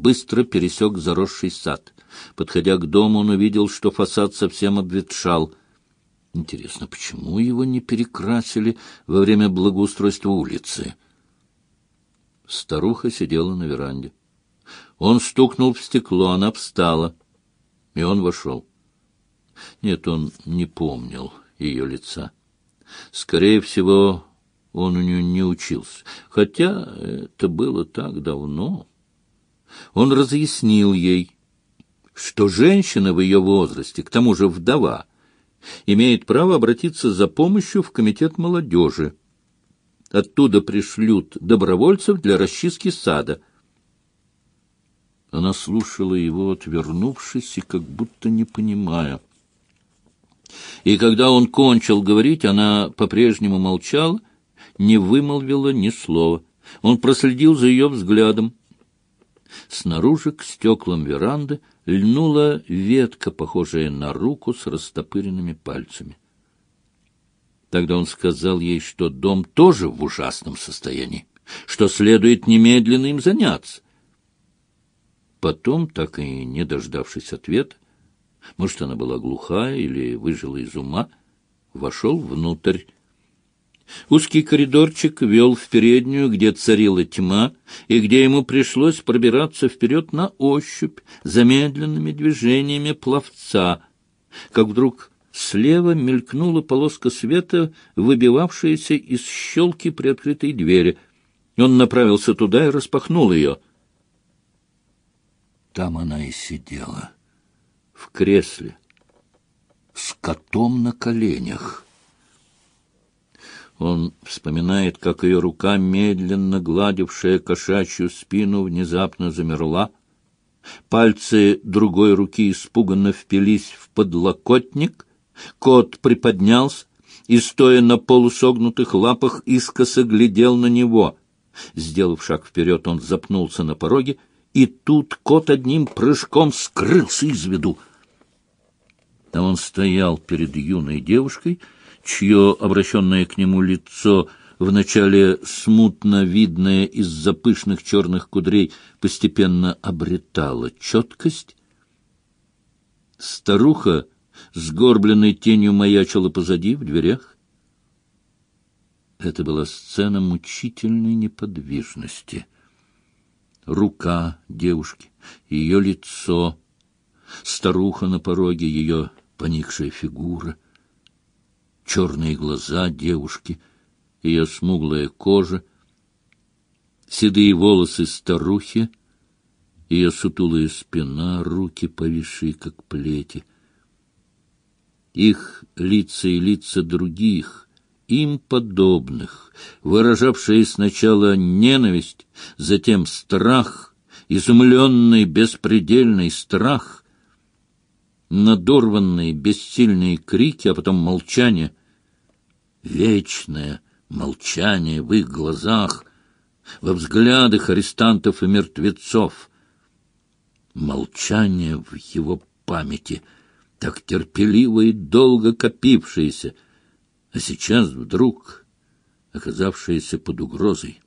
быстро пересек заросший сад. Подходя к дому, он увидел, что фасад совсем обветшал. Интересно, почему его не перекрасили во время благоустройства улицы? Старуха сидела на веранде. Он стукнул в стекло, она встала, и он вошел. Нет, он не помнил ее лица. Скорее всего, он у нее не учился, хотя это было так давно. Он разъяснил ей, что женщина в ее возрасте, к тому же вдова, имеет право обратиться за помощью в комитет молодежи. Оттуда пришлют добровольцев для расчистки сада. Она слушала его, отвернувшись и как будто не понимая. И когда он кончил говорить, она по-прежнему молчала, не вымолвила ни слова. Он проследил за ее взглядом. Снаружи к стеклам веранды льнула ветка, похожая на руку с растопыренными пальцами. Тогда он сказал ей, что дом тоже в ужасном состоянии, что следует немедленно им заняться. Потом, так и не дождавшись ответа, может, она была глухая или выжила из ума, вошел внутрь. Узкий коридорчик вел в переднюю, где царила тьма, и где ему пришлось пробираться вперед на ощупь, замедленными движениями пловца, как вдруг слева мелькнула полоска света, выбивавшаяся из щелки приоткрытой двери. Он направился туда и распахнул ее. Там она и сидела, в кресле, с котом на коленях. Он вспоминает, как ее рука, медленно гладившая кошачью спину, внезапно замерла. Пальцы другой руки испуганно впились в подлокотник. Кот приподнялся и, стоя на полусогнутых лапах, искоса глядел на него. Сделав шаг вперед, он запнулся на пороге, и тут кот одним прыжком скрылся из виду. Там он стоял перед юной девушкой, чье обращенное к нему лицо, вначале смутно видное из-за пышных черных кудрей, постепенно обретало четкость. Старуха, сгорбленной тенью, маячила позади, в дверях. Это была сцена мучительной неподвижности. Рука девушки, ее лицо, старуха на пороге, ее поникшая фигура — черные глаза девушки, ее смуглая кожа, седые волосы старухи, ее сутулая спина, руки повисшие, как плети. Их лица и лица других, им подобных, выражавшие сначала ненависть, затем страх, изумленный беспредельный страх, надорванные бессильные крики, а потом молчание — вечное молчание в их глазах, во взглядах арестантов и мертвецов. Молчание в его памяти, так терпеливо и долго копившееся, а сейчас вдруг оказавшееся под угрозой.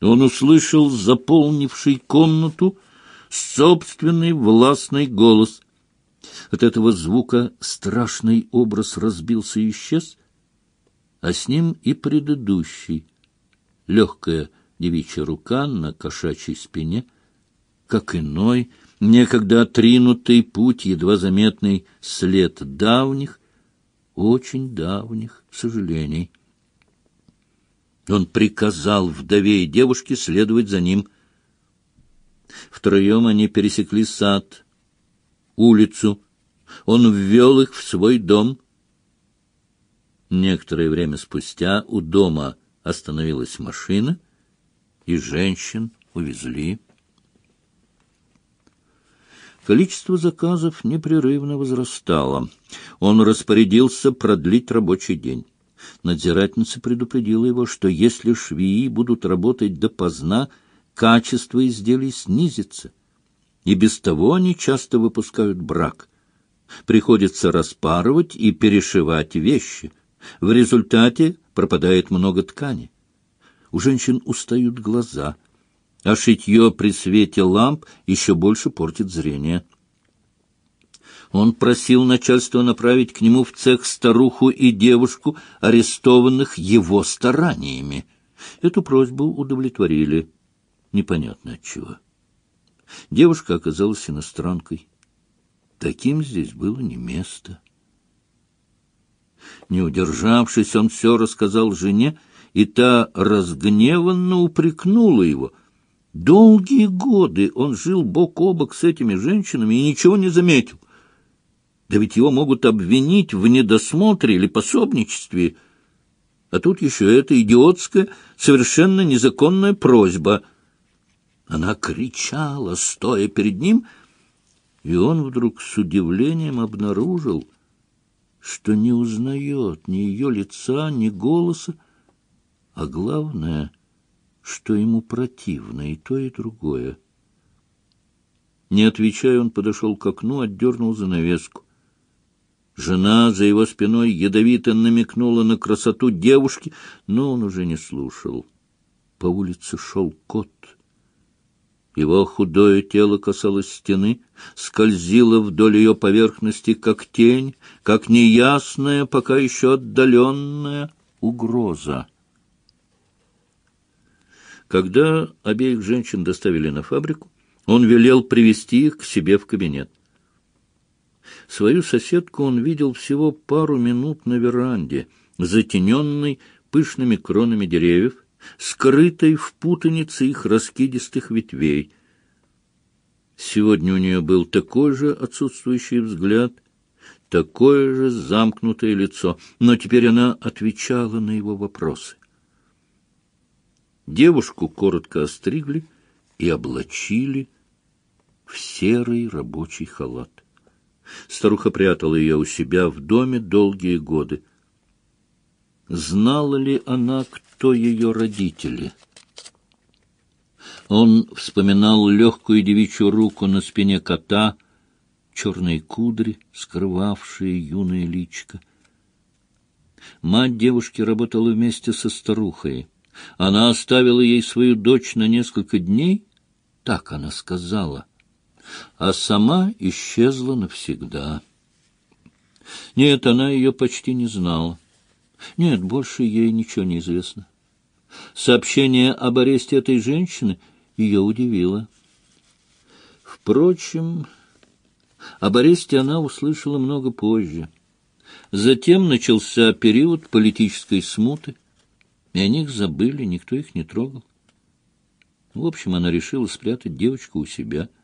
Он услышал заполнивший комнату собственный властный голос — от этого звука страшный образ разбился и исчез, а с ним и предыдущий. Легкая девичья рука на кошачьей спине, как иной, некогда отринутый путь, едва заметный след давних, очень давних сожалений. Он приказал вдове и девушке следовать за ним. Втроем они пересекли сад, улицу, он ввел их в свой дом. Некоторое время спустя у дома остановилась машина, и женщин увезли. Количество заказов непрерывно возрастало. Он распорядился продлить рабочий день. Надзирательница предупредила его, что если швеи будут работать допоздна, качество изделий снизится. И без того они часто выпускают брак. Приходится распарывать и перешивать вещи. В результате пропадает много ткани. У женщин устают глаза. а шитье при свете ламп еще больше портит зрение. Он просил начальство направить к нему в цех старуху и девушку, арестованных его стараниями. Эту просьбу удовлетворили. Непонятно от чего. Девушка оказалась иностранкой. Таким здесь было не место. Не удержавшись, он все рассказал жене, и та разгневанно упрекнула его. Долгие годы он жил бок о бок с этими женщинами и ничего не заметил. Да ведь его могут обвинить в недосмотре или пособничестве. А тут еще эта идиотская, совершенно незаконная просьба. Она кричала, стоя перед ним, и он вдруг с удивлением обнаружил, что не узнает ни ее лица, ни голоса, а главное, что ему противно и то, и другое. Не отвечая, он подошел к окну, отдернул занавеску. Жена за его спиной ядовито намекнула на красоту девушки, но он уже не слушал. По улице шел кот. Его худое тело касалось стены, скользило вдоль ее поверхности, как тень, как неясная, пока еще отдаленная угроза. Когда обеих женщин доставили на фабрику, он велел привести их к себе в кабинет. Свою соседку он видел всего пару минут на веранде, затененной пышными кронами деревьев, скрытой в путанице их раскидистых ветвей. Сегодня у нее был такой же отсутствующий взгляд, такое же замкнутое лицо, но теперь она отвечала на его вопросы. Девушку коротко остригли и облачили в серый рабочий халат. Старуха прятала ее у себя в доме долгие годы. Знала ли она, кто ее родители? Он вспоминал легкую девичью руку на спине кота, черные кудри, скрывавшие юное личико. Мать девушки работала вместе со старухой. Она оставила ей свою дочь на несколько дней, так она сказала а сама исчезла навсегда. Нет, она ее почти не знала. Нет, больше ей ничего не известно. Сообщение об аресте этой женщины ее удивило. Впрочем, об аресте она услышала много позже. Затем начался период политической смуты, и о них забыли, никто их не трогал. В общем, она решила спрятать девочку у себя —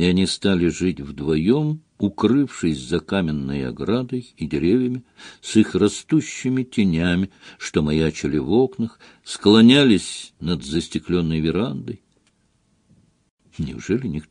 и они стали жить вдвоем, укрывшись за каменной оградой и деревьями, с их растущими тенями, что маячили в окнах, склонялись над застекленной верандой. Неужели никто